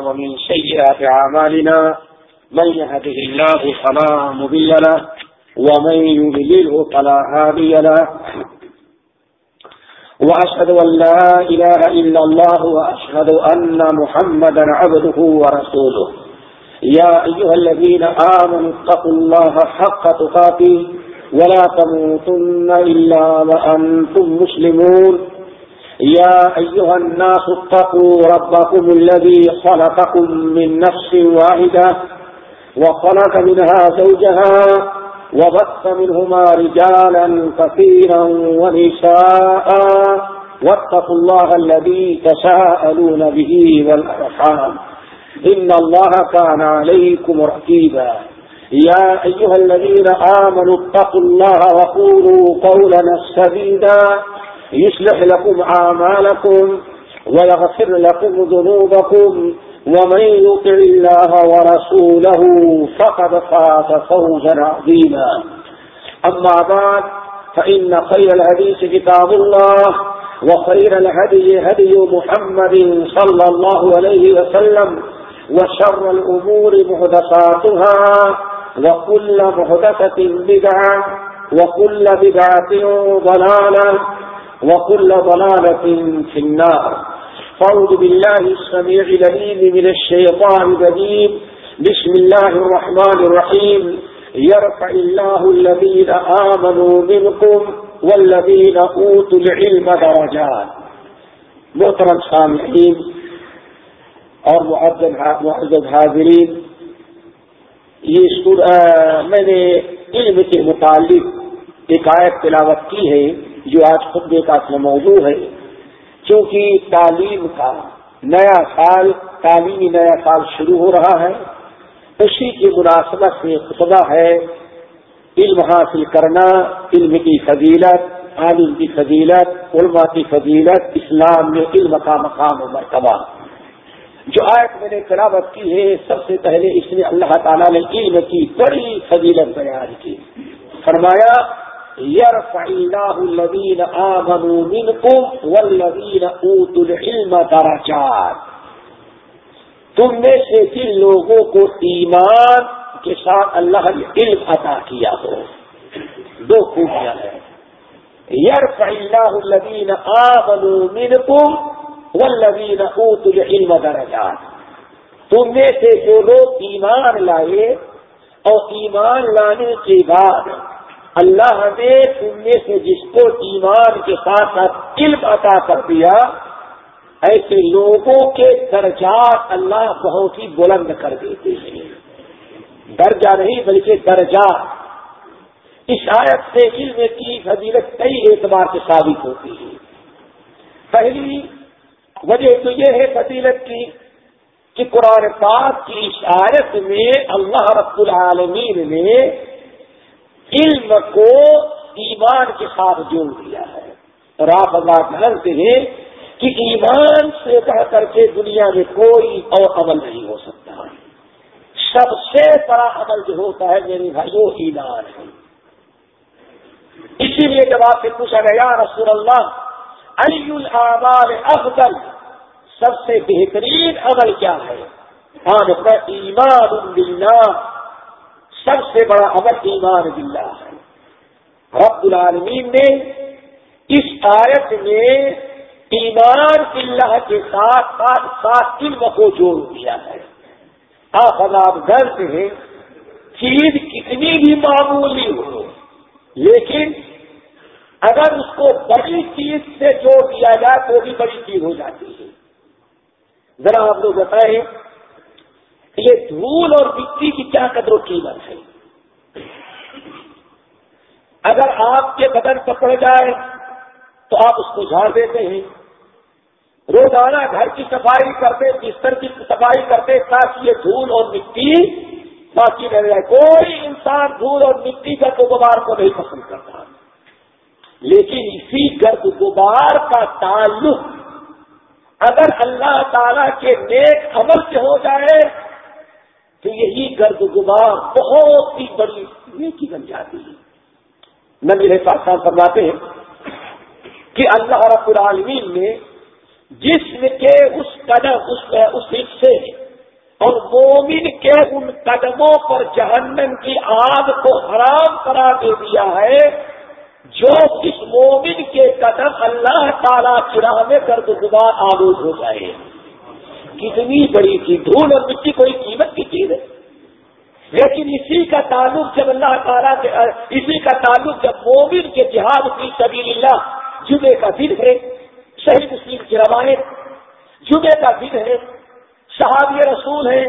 ومن سيئات أعمالنا من يهده الله فلا مضل له ومن يضلله فلا هادي له وأشهد أن لا إله إلا الله وأشهد أن محمدا عبده ورسوله يا أيها الذين آمنوا اتقوا الله حق تقاته ولا تموتن إلا وأنتم مسلمون يا أيها الناس اتقوا ربكم الذي خلقكم من نفس واحدة وخلق منها زوجها وبث منهما رجالا كثيرا ونساء. واتقوا الله الذي تساءلون به والأرحام. إن الله كان عليكم رحيبا يا أيها الذين آمنوا اتقوا الله وقولوا قولا سبيدا يصلح لكم أعمالكم ويغفر لكم ذنوبكم ومن يطع الله ورسوله فقد فات فوزا عظيما. أما بعد، فإن خير الحديث كتاب الله وخير الهدي هدي محمد صلى الله عليه وسلم وشر الأمور محدثاتها وكل محدثة بدعة وكل بدعة ضلالة وكل ضلالة في النار. فأعوذ بالله السميع العليم من الشيطان الرجيم. بسم الله الرحمن الرحيم. يرفع الله الذين آمنوا منكم والذين أوتوا العلم درجات. محترم سامعين اور معزز حاضرین، یہ میں نے علم کے متعلق ایک آیت تلاوت کی ہے۔ جو آج خطبے کا اپنا موضوع ہے، چونکہ تعلیم کا نیا سال، تعلیمی نیا سال شروع ہو رہا ہے، اسی کی مناسبت سے خطبہ ہے، علم حاصل کرنا، علم کی فضیلت، عالم کی فضیلت، علماء کی فضیلت، اسلام میں علم کا مقام و مرتبہ۔ جو آیت میں نے تلاوت کی ہے، سب سے پہلے اس نے اللہ تعالیٰ نے علم کی بڑی فضیلت بیان کی۔ فرمایا يرفع الله الذين آمنوا منكم والذين أوتوا العلم درجات۔ تم میں سے جن لوگوں کو ایمان کے ساتھ اللہ نے علم عطا کیا ہو، دو خوبیاں ہیں۔ یرفع اللہ الذین آمنوا منکم والذین اوتوا العلم درجات۔ تم میں سے جو لوگ ایمان لائے اور ایمان لانے کے بعد اللہ نے تم میں سے جس کو ایمان کے ساتھ ساتھ علم عطا کر دیا، ایسے لوگوں کے درجات اللہ بہت ہی بلند کر دیتے ہیں۔ درجہ نہیں بلکہ درجات اس آیت سے علم کی فضیلت کئی اعتبار سے ثابت ہوتی ہے۔ پہلی وجہ تو یہ ہے فضیلت کی کہ قرآن پاک کی اس آیت میں اللہ رب العالمین نے علم کو ایمان کے ساتھ جوڑ دیا ہے۔ اور آپ اللہ جانتے ہیں کہ ایمان سے بڑھ کر کے دنیا میں کوئی اور عمل نہیں ہو سکتا۔ سب سے بڑا عمل جو ہوتا ہے میرے بھائی وہ ایمان ہے۔ اسی لیے جب آپ سے پوچھا گیا رسول اللہ علی العمال افضل سب سے بہترین عمل کیا ہے؟ ہاں ایمان باللہ سب سے بڑا عمل ایمان باللہ ہے۔ رب العالمین نے اس آیت میں ایمان باللہ کے ساتھ ساتھ ساتھ علم کو جوڑ دیا ہے۔ آپ آپ درد ہیں، چیز کتنی بھی معمولی ہو، لیکن اگر اس کو بڑی چیز سے جوڑ دیا جائے تو بھی بڑی چیز ہو جاتی ہے۔ ذرا آپ لوگ بتائیں یہ دھول اور مٹی کی کیا قدر و قیمت ہے؟ اگر آپ کے بدن پکڑ جائے تو آپ اس کو جھاڑ دیتے ہیں۔ روزانہ گھر کی صفائی کرتے، بستر کی صفائی کرتے تاکہ یہ دھول اور مٹی باقی رہ جائے۔ کوئی انسان دھول اور مٹی کا تو غبار کو نہیں پسند کرتا۔ لیکن اسی گرد غبار کا تعلق اگر اللہ تعالی کے نیک عمل سے ہو جائے تو یہی گرد غبار بہت ہی بڑی نیکی بن جاتی ہے۔ نبی پاکستان فرماتے ہیں کہ اللہ رب العالمین نے جسم کے اس قدر اس اس حصے کے ان قدموں پر جہنم کی آگ کو حرام کرا دے دیا ہے، جو کس مومن کے قدم اللہ تعالیٰ کی راہ میں گرد گزار آلود ہو جائے۔ کتنی بڑی چیز دھول اور مٹی کوئی قیمت کی چیز ہے؟ لیکن اسی کا تعلق جب اللہ تعالیٰ کے اسی کا تعلق جب مومن کے جہاد کی سبیل اللہ جمعے کا دن ہے، صحیح مسلم کی روایت جمعے کا دن ہے، صحابی رسول ہے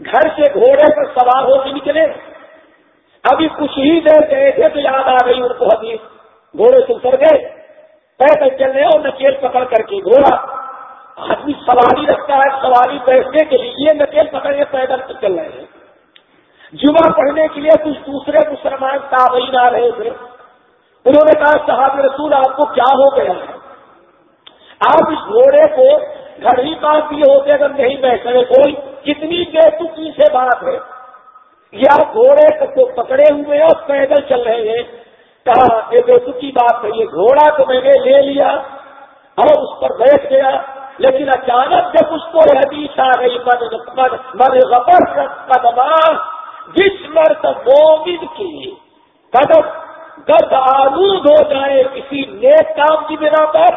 گھر سے گھوڑے پر سوار ہو کے نکلے۔ ابھی کچھ ہی دیر گئے تھے تو یاد آ گئی ان کو حدیث۔ گھوڑے سے اتر گئے پیدل چل رہے اور نکیل پکڑ کر کے گھوڑا آدمی سواری رکھتا ہے، سواری بیٹھنے کے لیے نکیل پکڑ کے پیدل چل رہے ہیں۔ جمعہ پڑھنے کے لیے کچھ دوسرے مسلمان تابعین آ رہے تھے۔ انہوں نے کہا صحاب رسول، آپ کو کیا ہو گیا؟ ہے آپ اس گھوڑے کو گھر ہی پاس دیے ہوتے، اگر نہیں بیٹھ سکے، کوئی کتنی بے چکی سے بات ہے؟ یا گھوڑے کو پکڑے ہوئے اور پیدل چل رہے ہیں۔ کہا، یہ بے چکی بات ہے، یہ گھوڑا تو میں نے لے لیا اور اس پر بیٹھ گیا۔ لیکن اچانک جب اس کو حدیث آ گئی، من من غبر قدم جس مرد مومن کی قدم گد آلود ہو جائے، کسی نیک کام کی بنا پر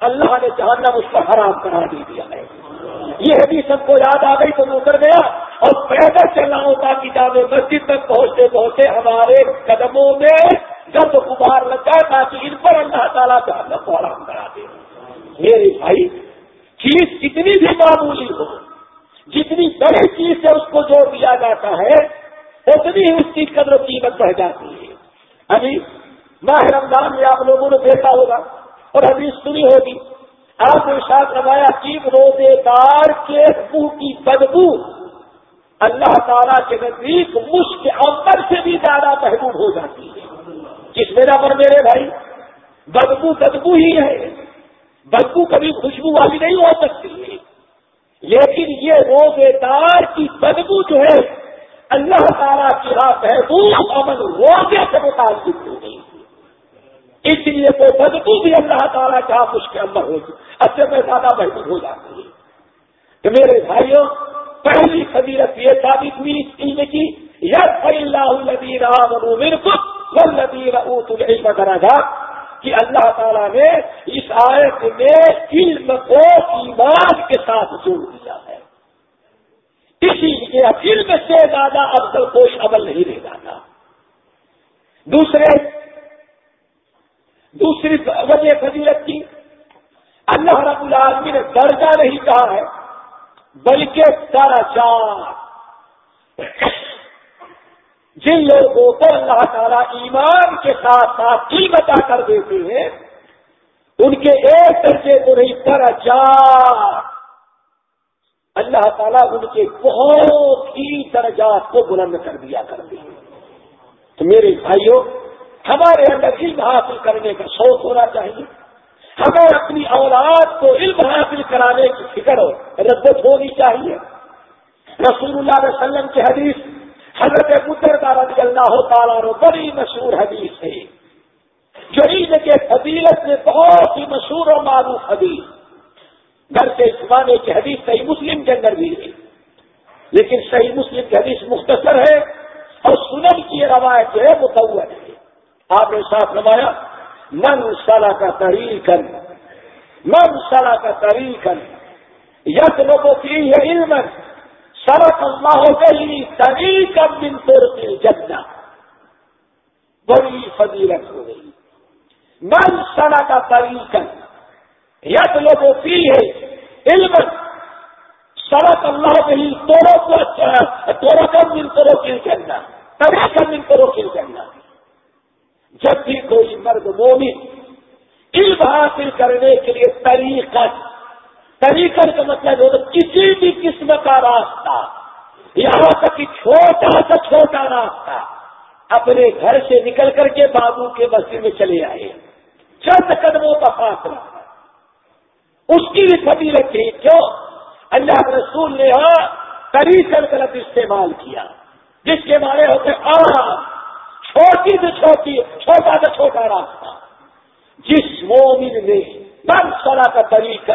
اللہ نے جہنم اس کو حرام کرا دے دیا ہے۔ یہ حدیث سب کو یاد آ گئی تو اتر گیا۔ اور پیدل چلنا ہوتا کہ جامع مسجد تک پہنچتے پہنچتے ہمارے قدموں میں گرد غبار لگ جائے تاکہ ان پر اللہ تعالیٰ جہنم کو حرام کرا دے۔ میرے بھائی چیز کتنی بھی معمولی ہو، جتنی بڑی چیز سے اس کو جوڑ دیا جاتا ہے، اتنی ہی اس کی قدر و قیمت بڑھ جاتی ہے۔ ابھی ماہ رمضان میں آپ لوگوں نے دیکھا ہوگا اور حدیث سنی ہوگی، آپ نے ساتھ روایا کی روزے دار کے منہ کی بدبو اللہ تعالیٰ کے نزدیک مشک عمر سے بھی زیادہ محبوب ہو جاتی ہے۔ کس میرا پر میرے بھائی، بدبو بدبو ہی ہے۔ بدبو کبھی خوشبو والی نہیں ہو سکتی۔ ہے لیکن یہ روزے دار کی بدبو جو ہے، اللہ تعالیٰ کی راہ محبوب امن روزے سے متعلق ہو گئی۔ اس لیے وہ بدبو بھی اللہ تعالیٰ کا اس کے اندر ہوگی اچھے میں زیادہ محبوب ہو جاتی ہے تو میرے بھائیوں، پہلی فضیلت یہ ثابت ہوئی اس علم کی یس اللہ الدی رام ندی روت العلم کرا کہ اللہ تعالیٰ نے اس آیت میں علم کو ایمان کے ساتھ جوڑ دیا ہے۔ اسی لیے علم سے زیادہ افضل کوئی عمل نہیں رہ جاتا۔ دوسرے، دوسری وجہ فضیلت کی، اللہ رب العالمین نے درجہ نہیں کہا ہے، بلکہ درجات جن لوگوں کو اللہ تعالیٰ ایمان کے ساتھ ساتھ کی بتا کر دیتے ہیں، ان کے ایک درجے کو نہیں درجات اللہ تعالیٰ ان کے بہت ہی درجات کو بلند کر دیا کرتے ہیں۔ تو میرے بھائیوں، ہمارے اندر علم حاصل کرنے کا شوق ہونا چاہیے۔ ہمیں اپنی اولاد کو علم حاصل کرانے کی فکر ہو ربت ہونی چاہیے۔ رسول اللہ علیہ وسلم کی حدیث تعالیٰ رو بڑی مشہور حدیث ہے۔ جو عید کے فضیلت میں بہت ہی مشہور اور معروف حدیث۔ گھر کے زمانے کی حدیث صحیح مسلم کے اندر بھی ہے۔ لیکن صحیح مسلم کی حدیث مختصر ہے اور سنن کی روایت جو ہے متور ہے۔ آپ نے ساتھ نمایا من سلا کا طریقن من سلا کا طریقن یس لوگوں کی علم سڑک اللہ ہو گئی طریق بن ترقی جگنا بڑی فضیلت ہو گئی۔ من سلا کا طریقن یس لوگوں کی ہے، علم سڑک اللہ گئی توڑوں کو توڑوں کا من کرو کل کرنا طریقہ من کرو کل کرنا جب بھی کوئی مرد مومن علم حاصل کرنے کے لیے طریقہ طریقہ کا مطلب ہو کسی بھی قسم کا راستہ، یہاں تک کہ چھوٹا سا چھوٹا راستہ۔ اپنے گھر سے نکل کر کے بابو کے بستی میں چلے آئے چند قدموں کا فاصلہ۔ اس کی بھی سبھی رکھی کیوں؟ اللہ رسول نے یہاں طریقہ غلط استعمال کیا، جس کے بارے ہوتے آرام چھوٹی سے چھوٹی، چھوٹا سے چھوٹا راستہ۔ جس مومن نے بن سرا کا طریقہ،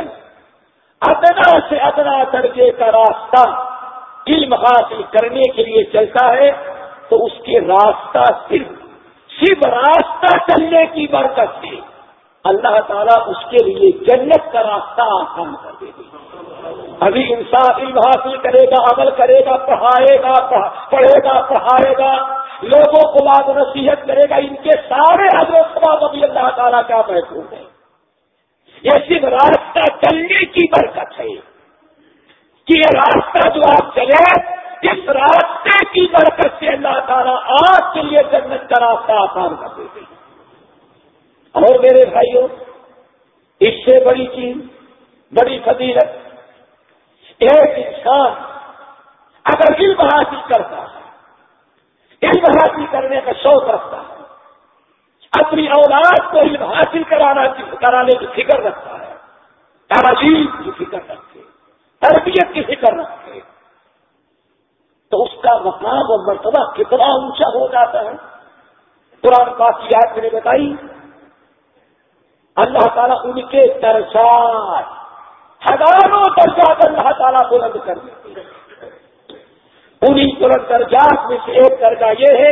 ادنا سے ادنا درجے کا راستہ علم حاصل کرنے کے لیے چلتا ہے تو اس کے راستہ صرف صرف راستہ چلنے کی برکت سے اللہ تعالیٰ اس کے لیے جنت کا راستہ آسان کر دے گی ابھی انسان علم حاصل کرے گا، عمل کرے گا، پڑھائے گا پڑھے گا، پڑھائے گا۔ لوگوں کو بات نصیحت کرے گا، ان کے سارے حضرت سباب ابھی اللہ تعالیٰ کیا محسوس ہے۔ یہ صرف راستہ چلنے کی برکت ہے۔ کہ یہ راستہ جو آپ چلے اس راستے کی برکت سے اللہ تعالیٰ آپ کے لیے جنت کا راستہ آسان کر دے گی۔ اور میرے بھائیوں، اس سے بڑی چیز، بڑی فضیلت، ایک انسان اگر علم حاصل کرتا ہے، علم حاصل کرنے کا شوق رکھتا ہے، اپنی اولاد کو علم حاصل کرانا کرانے کی فکر رکھتا ہے، تعلیم کی فکر رکھے، تربیت کی فکر رکھے تو اس کا مقام اور مرتبہ کتنا اونچا ہو جاتا ہے؟ قرآن پاک کی یاد میں نے بتائی، اللہ تعالیٰ ان کے درجات، ہزاروں درجات اللہ تعالیٰ بلند کر دیتے ہیں۔ انہیں بلند درجات میں سے ایک درجہ یہ ہے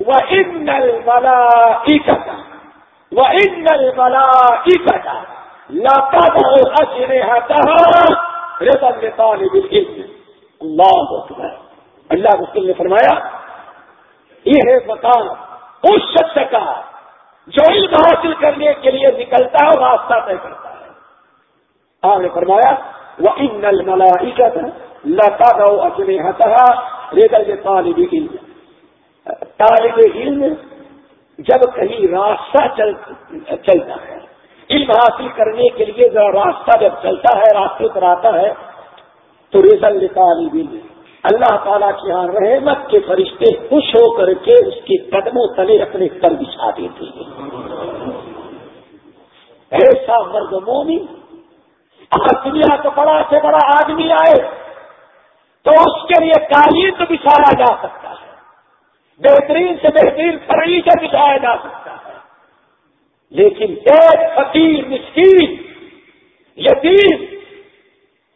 وہ ان نل والا وہ ان نل والا لاتا رضا طالب اللہ اللہ مسلم نے فرمایا، یہ ہے مکان اس شخص کا جو علم حاصل کرنے کے لیے نکلتا ہے راستہ طے کرتا ہے۔ آپ نے فرمایا وہ ان نل ملا لتا گو اپنے ہتھا ریگل کے طالب علم۔ طالب علم جب کہیں راستہ چلتا ہے، علم حاصل کرنے کے لیے ذرا راستہ جب چلتا ہے راستے پر آتا ہے، تو ریزل طالب علم۔ اللہ تعالیٰ کی یہاں رحمت کے فرشتے خوش ہو کر کے اس کے قدموں تلے اپنے پر بچھا دیتے ہیں۔ ایسا مرد مومی اگر دنیا کا بڑا سے بڑا آدمی آئے تو اس کے لیے قالین تو بچھایا جا سکتا ہے۔ بہترین سے بہترین فرنیچر بچھایا جا سکتا ہے۔ لیکن ایک فقیر مسکین، یتیم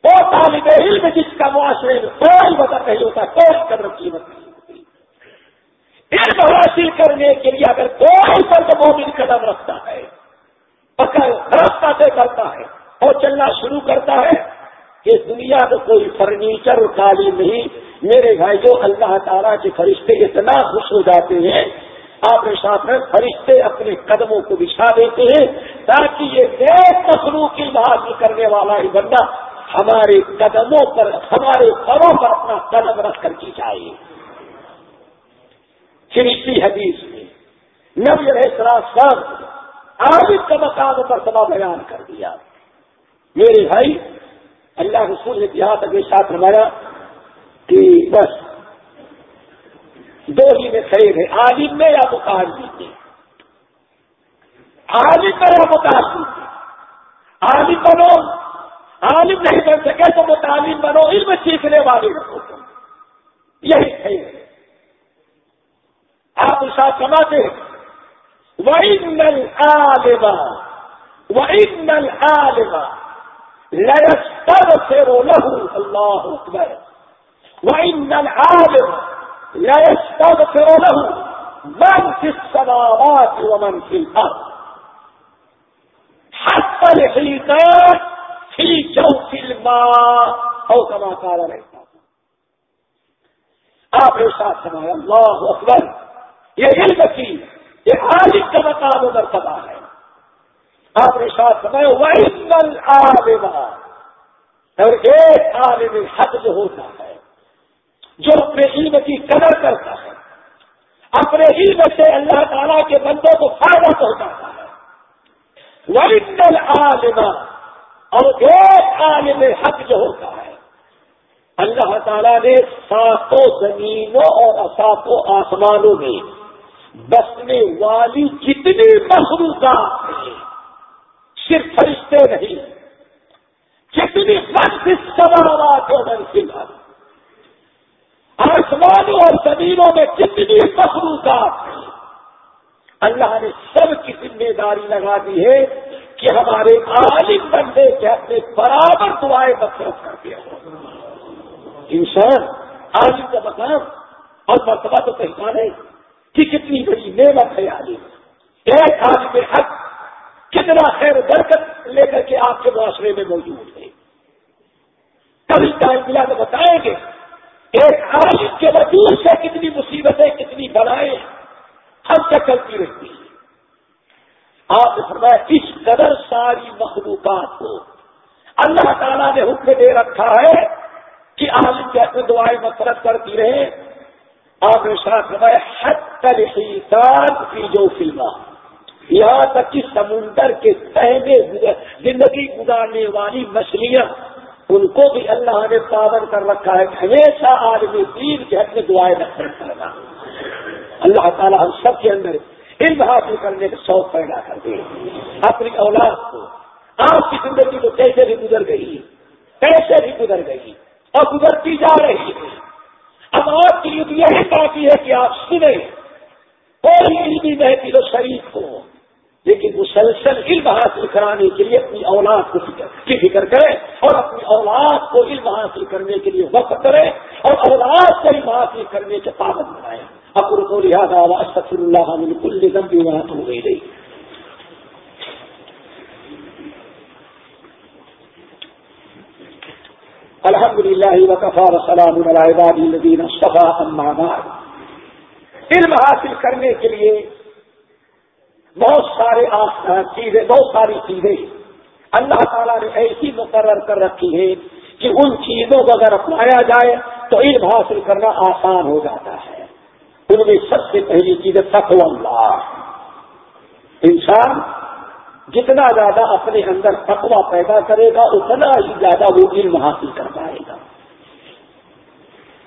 وہ طالب علم جس کا معاشرے میں کوئی وقت نہیں ہوتا، کوئی قدر قیمت نہیں ہوتی۔ علم حاصل کرنے کے لیے اگر کوئی فرد مومن قدم رکھتا ہے پکڑ راستہ سے کرتا ہے اور چلنا شروع کرتا ہے کہ دنیا میں کوئی فرنیچر تعلیم نہیں، میرے بھائی جو اللہ تعالیٰ کے فرشتے اتنا خوش ہو جاتے ہیں، آپ کے ساتھ میں فرشتے اپنے قدموں کو بچھا دیتے ہیں تاکہ یہ دیکھ مخلوق کی حاصل کرنے والا ہی بندہ ہمارے قدموں پر، ہمارے پروں پر اپنا قدم رکھ کر کی چاہیے پھر اسی حدیث میں نبی رہا سب عابد کا مقام پر سبا بیان کر دیا۔ میرے بھائی، اللہ رسول نے یہاں تک ساتھ روایا کہ بس، دو ہی میں خیر ہے عالم میں یا مقابل میں عالم میں یا مقابل میں عالم بنو۔ عالم نہیں بن سکے تو وہ تعلیم بنو، علم سیکھنے والے یہی ہے۔ آپ اس سماتے وہی نل آلما وہی نل آلما سے رو لہو اللہ اکبر وہی نل آلم لر سے رو لہو من کی ومن کی اب حق پر کما کارا رہتا آپ نے ساتھ سنایا اللہ اکبر، یہ علم کی، یہ عالم کا مقام و مرتبہ ہے۔ آپ نے ساتھ سنایا وہ عالم اور ایک عالم حق جو ہوتا ہے، جو اپنے علم کی قدر کرتا ہے، اپنے علم سے اللہ تعالیٰ کے بندوں کو فائدہ پہنچاتا ہے۔ وہ عالم اور ایک عالم حق جو ہوتا ہے، اللہ تعالیٰ نے ساتوں زمینوں اور ساتوں آسمانوں میں بسنے والی جتنی مخلوقات ہیں، صرف فرشتے نہیں، جتنی وقت سوالات منفل آسمانوں اور زمینوں میں جتنی مخلوقات ہیں، اللہ نے سب کی ذمہ داری لگا دی ہے۔ کہ ہمارے عالم بندے کے اپنے برابر دعائیں مفرت کر دیا انسان عالم کا مقام اور مرتبہ تو پہچانے کہ کتنی بڑی نعمت ہے عالم۔ ایک عالم حق کتنا خیر برکت لے کر کے آپ کے معاشرے میں موجود ہے۔ کبھی ٹائم ملا تو بتائیں گے ایک عالم کے وجود سے کتنی مصیبتیں، کتنی بڑھائیں ہم تک چلتی رہتی ہیں؟ آپ نے فرمایا، اس قدر ساری مخلوقات کو اللہ تعالیٰ نے حکم دے رکھا ہے کہ عالم کیسے دعائیں مفرت کرتی رہے آپ نے ساتھ فرمایا حد تر کی جو فلم یہاں تک کہ سمندر کے تہنے زندگی گزارنے والی مچھلیاں، ان کو بھی اللہ نے پابند کر رکھا ہے ہمیشہ آدمی دین کے حق میں دعائیں نفرت کرنا۔ اللہ تعالیٰ ہم سب کے اندر علم حاصل کرنے کا شوق پیدا کر دے اپنی اولاد کو، آپ کی زندگی تو کیسے بھی گزر گئی، کیسے بھی گزر گئی، اور گزرتی جا رہی ہے۔ اب آپ کی یہی باقی ہے کہ آپ سنیں، کوئی علمی محفل و شریف کو۔ لیکن مسلسل علم حاصل کرانے کے لیے اپنی اولاد کو کی فکر کرے اور اپنی اولاد کو علم حاصل کرنے کے لیے وقت کرے اور اولاد کو علم حاصل کرنے کے پابند بنائے۔ اپر کو لہٰذا استفر اللہ کل نظم بھی وہاں ہو گئی گئی الحمد للہ وقفار سلام الدین صفا علم حاصل کرنے کے لیے بہت سارے چیزیں، بہت ساری چیزیں۔ اللہ تعالیٰ نے ایسی مقرر کر رکھی ہے کہ ان چیزوں کو اگر اپنایا جائے تو علم حاصل کرنا آسان ہو جاتا ہے۔ ان میں سب سے پہلی چیز ہے تقو اللہ۔ انسان جتنا زیادہ اپنے اندر تقوا پیدا کرے گا، اتنا ہی زیادہ وہ علم حاصل کر پائے گا۔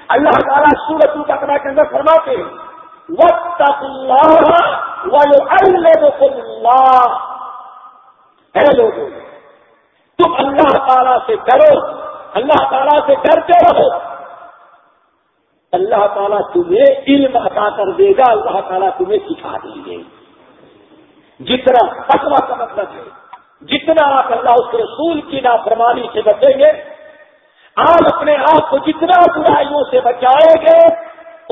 اللہ تعالیٰ سورت القرا کے اندر فرماتے ہیں وقت اللہ اے لوگوں تم اللہ تعالیٰ سے ڈرو، اللہ تعالیٰ سے ڈرتے رہو۔ اللہ تعالیٰ تمہیں علم عطا کر دے گا، اللہ تعالیٰ تمہیں سکھا دیں گے۔ جتنا تقوی کا مطلب ہے، جتنا آپ اللہ اس رسول کی نافرمانی سے بچیں گے، آپ اپنے آپ کو جتنا برائیوں سے بچائیں گے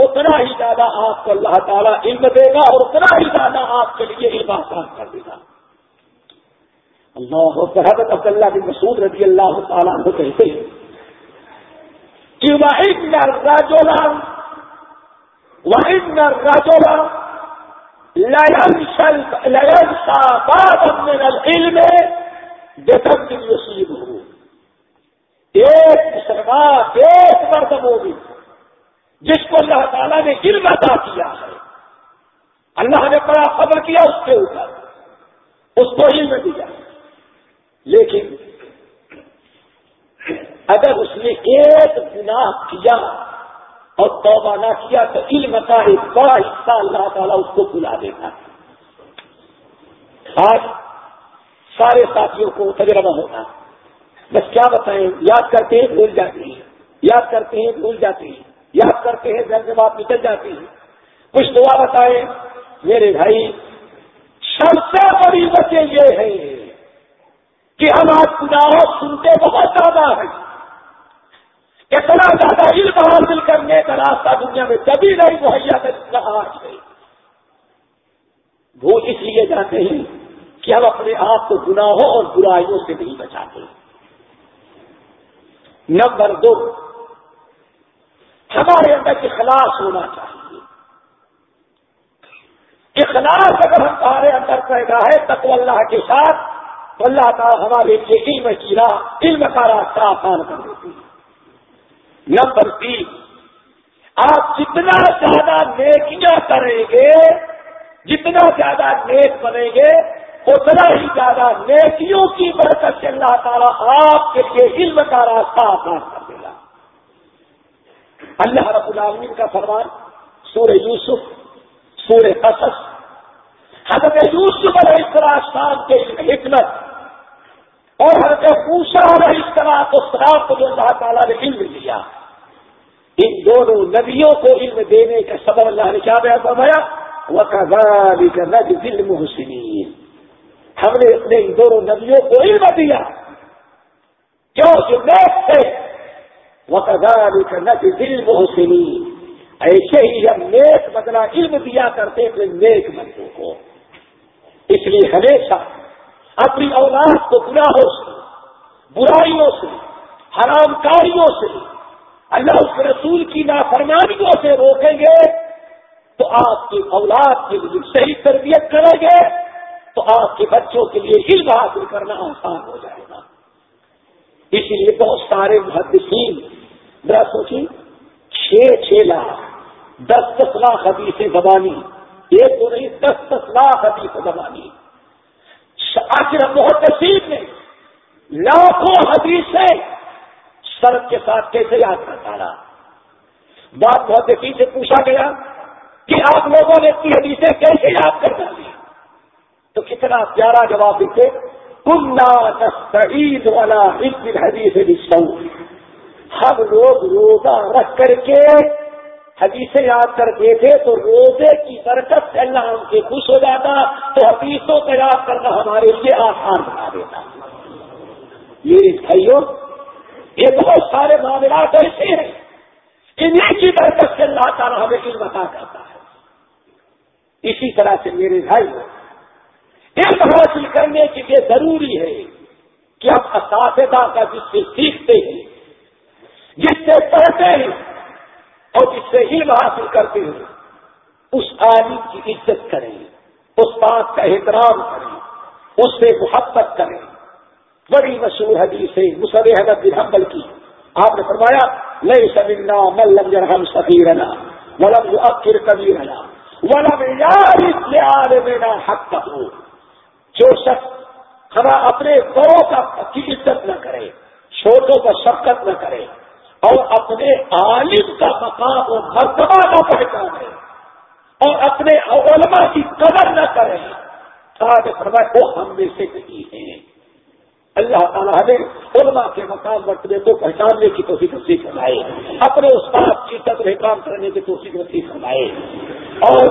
اتنا ہی زیادہ آپ کو اللہ تعالیٰ علم دے گا اور اتنا ہی زیادہ آپ کے لیے علم آسان کر دے گا۔ اللہ حضرت عبداللہ بن مسعود رضی اللہ تعالیٰ کو کہتے ہیں کہ واحد راجولا واحد راجولا لین لین باد من العلم بے تک نصیب ہو ایک مسلمان، ایک مرد مومن جس کو اللہ تعالیٰ نے علم عطا کیا ہے۔ اللہ نے بڑا خبر کیا اس کے اوپر۔ اس کو علم دیا۔ لیکن اگر اس نے ایک گناہ کیا اور توبہ نہ کیا تو علم کا ایک بڑا حصہ اللہ تعالیٰ اس کو بلا دیتا آج سارے ساتھیوں کو تجربہ ہوتا بس کیا بتائیں؟ یاد کرتے ہیں، بھول جاتے ہیں۔ یاد کرتے ہیں، بھول جاتے ہیں۔ یاد کرتے ہیں جب بات نکل جاتی ہے کچھ دعا بتائے میرے بھائی، سب سے بڑی وجہ یہ ہے کہ ہم آج گناہوں سنتے بہت زیادہ ہیں۔ اتنا زیادہ علم حاصل کرنے کا راستہ دنیا میں کبھی نہیں مہیا کرتا آج ہے۔ وہ اس لیے جاتے ہیں کہ ہم اپنے آپ کو گناہوں اور برائیوں سے نہیں بچاتے۔ نمبر دو ہمارے اندر اخلاص ہونا چاہیے۔ اخلاص اگر ہمارے اندر پیدا ہے تقو اللہ کے ساتھ، تو اللہ تعالیٰ ہمارے لیے علم کی راہ علم کا راستہ آسان کر دیتی ہے نمبر تین، آپ جتنا زیادہ نیکیاں کریں گے، جتنا زیادہ نیک بنیں گے، اتنا ہی زیادہ نیکیوں کی برکت سے اللہ تعالیٰ آپ کے لیے علم کا راستہ آسان اللہ رب العالمین کا فرمان، سورہ یوسف، سورہ قصص۔ حضرت یوسف علیہ السلام کے حکمت۔ اور حضرت پوشا علیہ السلام کو سلام کو جو اللہ تعالیٰ نے علم دیا۔ ان دونوں نبیوں کو علم دینے کا سبب اللہ نے کیا بیان فرمایا۔ وہ کا نج دل محسنین ہم نے اپنے ان دونوں نبیوں کو علم دیا۔ جو نیک تھے نہ دل محسنی ایسے ہی ہم نیک بدلا علم دیا کرتے تھے نیک بندوں کو۔ اس لیے ہمیشہ اپنی اولاد کو گناہوں سے، برائیوں سے، حرام کاریوں سے، اللہ اس رسول کی نافرمانیوں سے روکیں گے، تو آپ کی اولاد کے لیے صحیح تربیت کریں گے، تو آپ کے بچوں کے لیے علم حاصل کرنا آسان ہو جائے گا۔ اسی لیے بہت سارے محدثین ذرا سوچی چھ چھ لاکھ، دس دس لاکھ حدیث زبانی، ایک تو نہیں، دس دس لاکھ حدیث زبانی۔ آخر محدثین نے لاکھوں حدیثیں سڑک کے ساتھ کیسے یاد کرتا رہا بات محدثین سے پوچھا گیا کہ آپ لوگوں نے اتنی حدیثیں کیسے یاد کر ڈالی؟ تو کتنا پیارا جواب دیتے کنہ سعید والا حدیث ہم لوگ روزہ رکھ کر کے حدیثیں یاد کرتے تھے تو روزے کی برکت سے اللہ ہم سے خوش ہو جاتا، تو حدیثوں کا یاد کرنا ہمارے لیے آسان بنا دیتا۔ یہ بھائیوں، یہ بہت سارے معاملات ایسے ہیں، انہیں کی برکت سے اللہ تعالیٰ ہمیں علم عطا کرتا ہے۔ اسی طرح سے میرے بھائی علم حاصل کرنے کے لیے ضروری ہے کہ ہم اساتذہ کا جس سے سیکھتے ہیں۔ جس سے پڑھتے ہیں اور جس سے علم حاصل کرتے ہیں، اس عالم کی عزت کریں، اس بات کا احترام کریں، اس سے محبت کریں۔ بڑی مشہور حدیث ہے مصر حمد بن حمل کی۔ آپ نے فرمایا لئی سمنا ملم جرحم سفیرنا ملم جو اب کبیرنا میرا حق ہو جو شخص ہم اپنے بڑوں کا کی عزت نہ کرے، چھوٹوں کا شفقت نہ کرے اور اپنے عالم کا مقام و مرتبہ نہ پہچانے اور اپنے علماء کی قدر نہ کرے۔ فرمائے، وہ ہم میں سے نہیں ہے۔ اللہ تعالیٰ نے علماء کے مقام مرتبے کو پہچاننے کی توفیق نصیب کرائے اپنے استاد کی قدر کام کرنے کی توفیق نصیب کرائے اور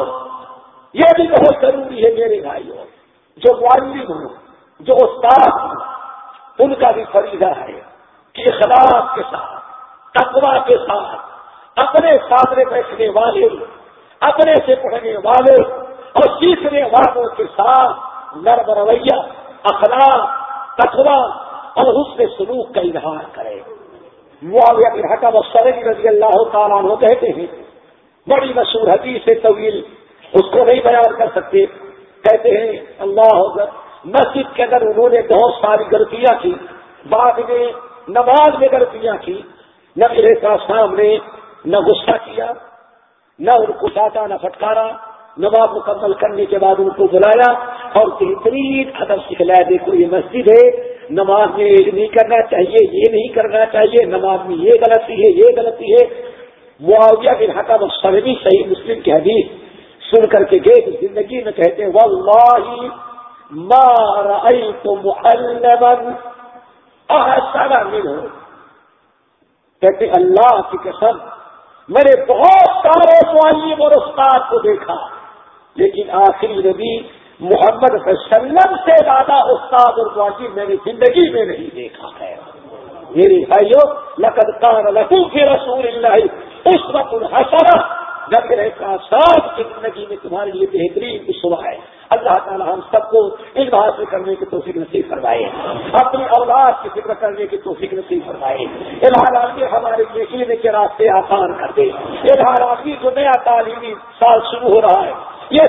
یہ بھی بہت ضروری ہے میرے بھائیوں، جو معلم ہوں، جو استاد ہوں، ان کا بھی فریضہ ہے کہ اخلاق کے ساتھ تقوا کے ساتھ، اپنے سامنے بیٹھنے والے، اپنے سے پڑھنے والے اور سیکھنے والوں کے ساتھ نرم رویہ، اخلاق تقوا اور اس سلوک کا اظہار کرے معاویہ بن حکم سرنگ رضی اللہ تعالیٰ عنہ کہتے ہیں، بڑی مشہور حدیث طویل، اس کو نہیں بیان کر سکتے۔ کہتے ہیں، اللہ مسجد کے اندر انہوں نے بہت ساری غلطیاں کی، بعد میں نماز میں غلطیاں کی نہ میرے کا سامنے نہ غصہ کیا، نہ ان کو ڈانٹا، نہ پھٹکارا نماز مکمل کرنے کے بعد ان کو بلایا۔ اور بہترین ادب سکھلایا، دیکھو یہ مسجد ہے، نماز میں نہیں کرنا چاہیے، یہ نہیں کرنا چاہیے، نماز میں یہ غلطی ہے، یہ غلطی ہے۔ معاویہ بن حکم سرمی صحیح مسلم کی حدیث سن کر کے گئے، تو زندگی میں کہتے ہیں، واللہ ما رأيت معلما احسن منه کہتے اللہ کی قسم، میں نے بہت سارے معلم اور استاد کو دیکھا، لیکن آخری نبی محمد وسلم سے زیادہ استاد اور معلم میں نے زندگی میں نہیں دیکھا ہے۔ میری بھائیو، لقد کان لکو کے رسول اللہ اس وقت نہ نبی کا سب زندگی میں تمہارے لیے بہترین صبح ہے۔ اللہ تعالیٰ ہم سب کو علم حاصل کرنے کی توفیق نصیب فرمائے۔ اپنی اولاد کی فکر کرنے کی توفیق نصیب فرمائے۔ الحال آگے ہمارے لیے کے راستے آسان کر دے۔ الحال جو نیا تعلیمی سال شروع ہو رہا ہے۔ یہ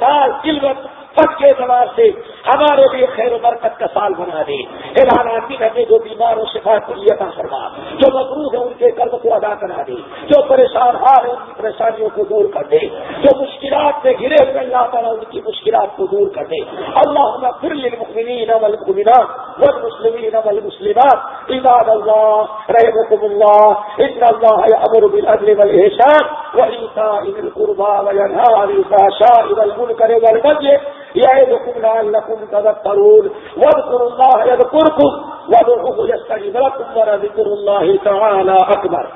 سال علم پک کے اعتبار سے ہمارے لیے خیر و برکت کا سال بنا دے۔ اعلان آدمی کرنے جو بیمار ہو شفا کو لیے فرما، جو مقروض ہے ان کے قرض کو ادا کرا دے، جو پریشان ہار ہے ان کی پریشانیوں کو دور کر دے، جو مشکلات میں گرے ہوئے اللہ تعالیٰ ان کی مشکلات کو دور کر دے۔ اللہ پھر للمؤمنین والمؤمنات والمسلمین والمسلمات. عباد اللہ رحمكم الله ان الله يأمر بالعدل والإحسان وإيتاء ذي القربى وينهى عن الفحشاء والمنكر والبغي يعظكم لعلكم تذكرون. واذكروا الله يذكركم وادعوه يستجب لكم ولذكر الله تعالى أكبر.